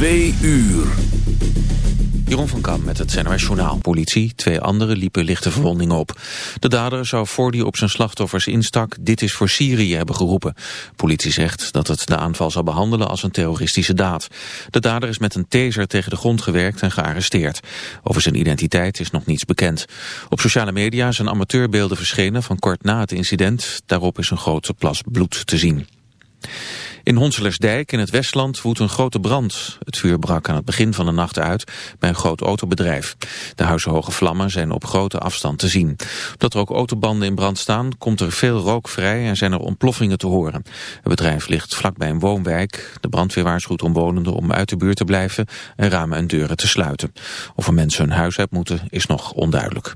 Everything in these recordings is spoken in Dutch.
Twee uur. Jeroen van Kam met het NOS Journaal. Politie, twee anderen liepen lichte verwondingen op. De dader zou voor die op zijn slachtoffers instak... dit is voor Syrië hebben geroepen. Politie zegt dat het de aanval zal behandelen als een terroristische daad. De dader is met een taser tegen de grond gewerkt en gearresteerd. Over zijn identiteit is nog niets bekend. Op sociale media zijn amateurbeelden verschenen van kort na het incident. Daarop is een grote plas bloed te zien. In Honselersdijk in het Westland woedt een grote brand. Het vuur brak aan het begin van de nacht uit bij een groot autobedrijf. De huizenhoge vlammen zijn op grote afstand te zien. Omdat er ook autobanden in brand staan, komt er veel rook vrij en zijn er ontploffingen te horen. Het bedrijf ligt vlakbij een woonwijk. De brandweer waarschuwt omwonenden om uit de buurt te blijven en ramen en deuren te sluiten. Of er mensen hun huis uit moeten is nog onduidelijk.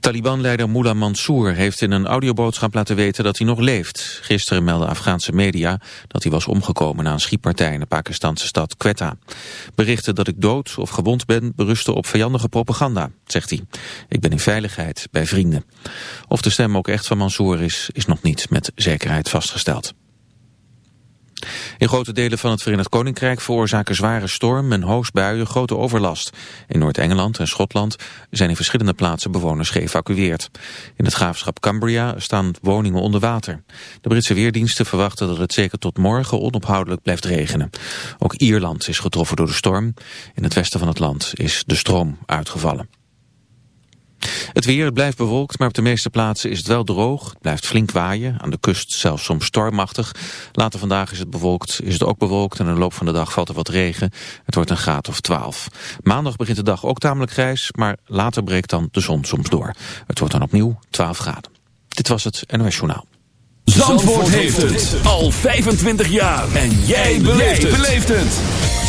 Taliban-leider Mullah Mansour heeft in een audioboodschap laten weten dat hij nog leeft. Gisteren meldden Afghaanse media dat hij was omgekomen na een schietpartij in de Pakistanse stad Quetta. Berichten dat ik dood of gewond ben berusten op vijandige propaganda, zegt hij. Ik ben in veiligheid bij vrienden. Of de stem ook echt van Mansour is, is nog niet met zekerheid vastgesteld. In grote delen van het Verenigd Koninkrijk veroorzaken zware storm en hoosbuien grote overlast. In Noord-Engeland en Schotland zijn in verschillende plaatsen bewoners geëvacueerd. In het graafschap Cumbria staan woningen onder water. De Britse weerdiensten verwachten dat het zeker tot morgen onophoudelijk blijft regenen. Ook Ierland is getroffen door de storm. In het westen van het land is de stroom uitgevallen. Het weer blijft bewolkt, maar op de meeste plaatsen is het wel droog. Het blijft flink waaien, aan de kust zelfs soms stormachtig. Later vandaag is het bewolkt, is het ook bewolkt en in de loop van de dag valt er wat regen. Het wordt een graad of 12. Maandag begint de dag ook tamelijk grijs, maar later breekt dan de zon soms door. Het wordt dan opnieuw 12 graden. Dit was het NOS Journaal. Zandvoort, heeft het al 25 jaar. En jij beleeft het.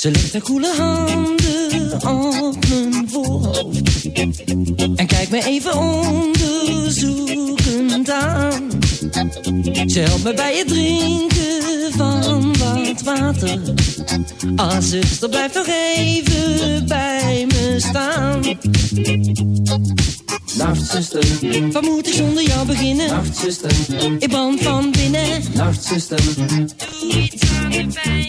Ze legt haar koele handen op mijn voorhoofd. En kijkt me even onderzoekend aan. Ze helpt me bij het drinken van wat water. Ah zuster, blijf nog even bij me staan. Nachtzuster, Wat moet ik zonder jou beginnen? nachtzuster, Ik brand van binnen. Nachtzuster, Doe iets aan de pijn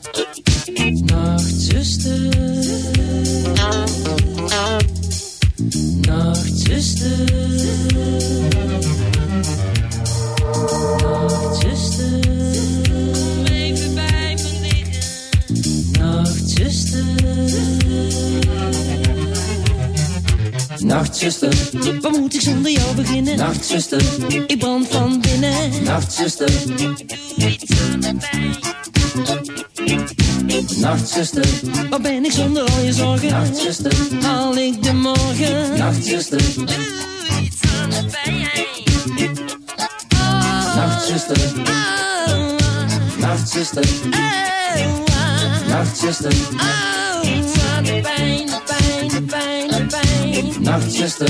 ik zonder jou beginnen? Nachtzuster, ik brand van binnen. Nachtzuster, doe iets aan de pijn. Nachtzuster, waar ben ik zonder al je zorgen? Nachtzuster, haal ik de morgen? Nachtzuster, doe iets aan de pijn. Oh. Nachtzuster, Nacht Nachtzuster. Nachtzuster, iets de pijn, de pijn, pijn, de pijn. Nachtzuster.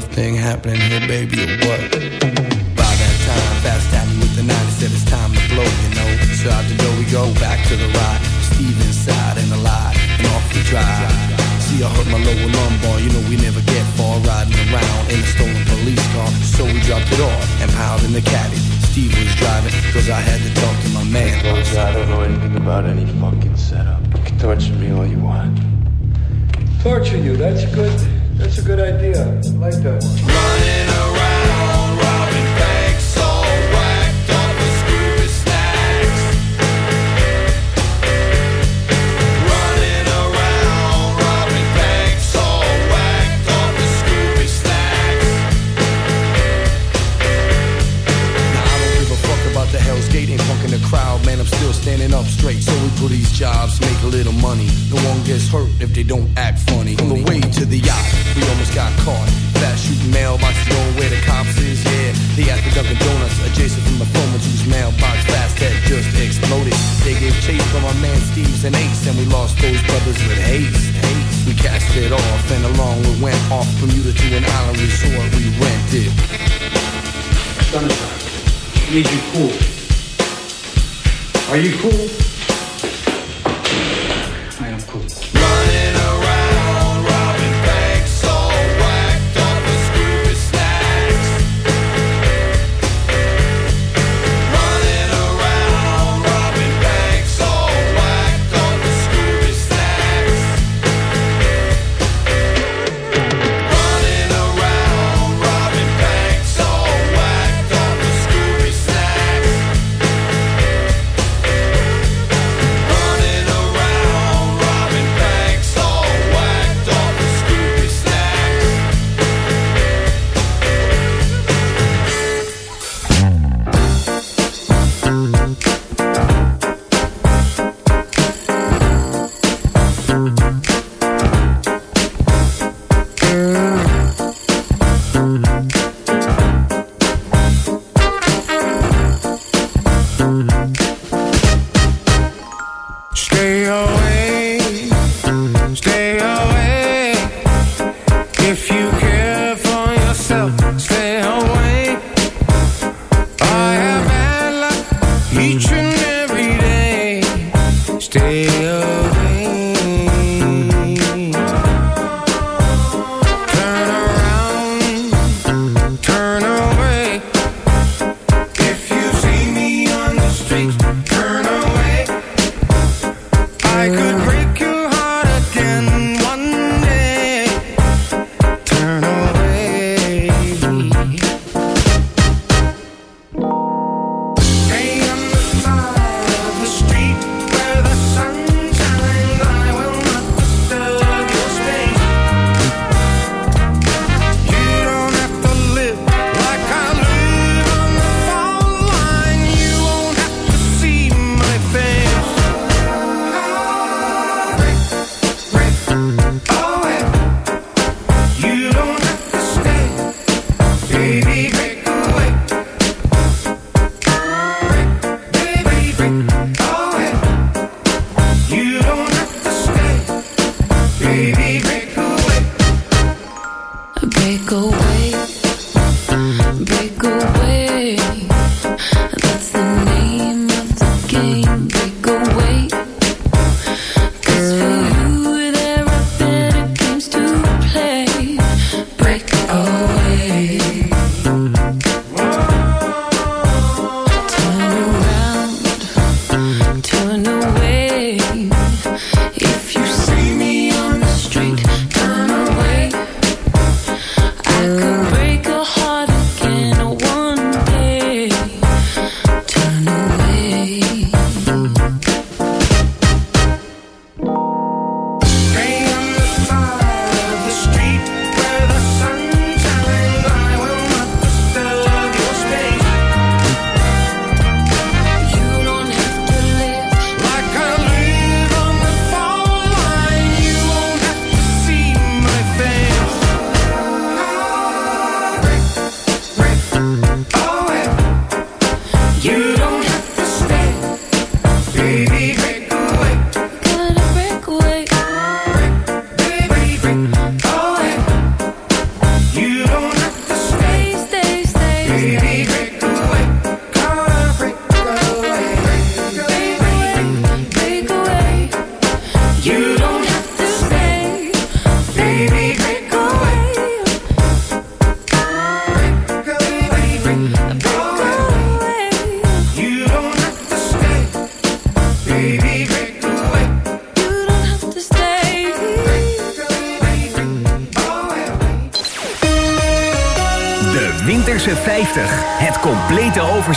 love thing happening here, baby. donuts adjacent from the foreman whose mailbox fast that just exploded. They gave chase from our man Steve's and Ace, and we lost those brothers with haste. We cast it off, and along we went off from Bermuda to an island resort we rented. Sunshine, need you cool. Are you cool?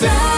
50.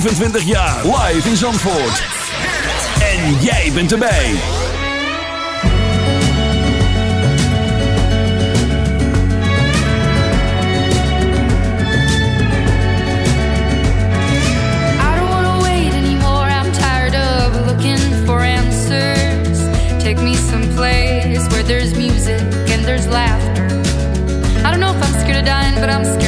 25 jaar. Live in Zandvoort. En jij bent erbij. Take me someplace where there's music and there's laughter. I don't know if I'm scared of dying, but I'm.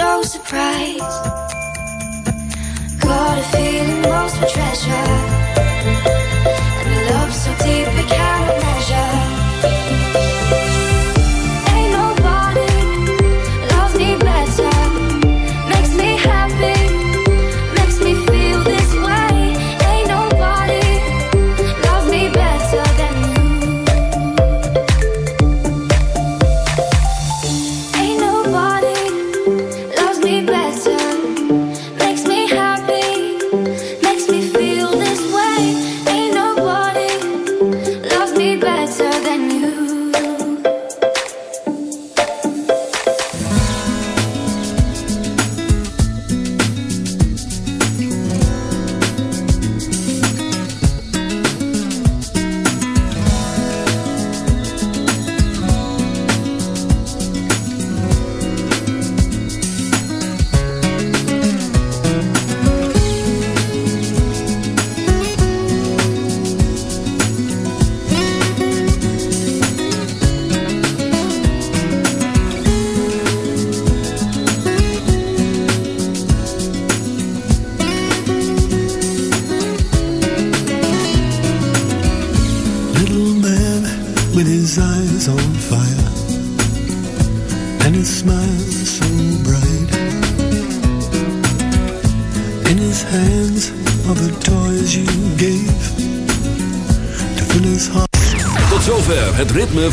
no surprise. Got a feeling most treasure.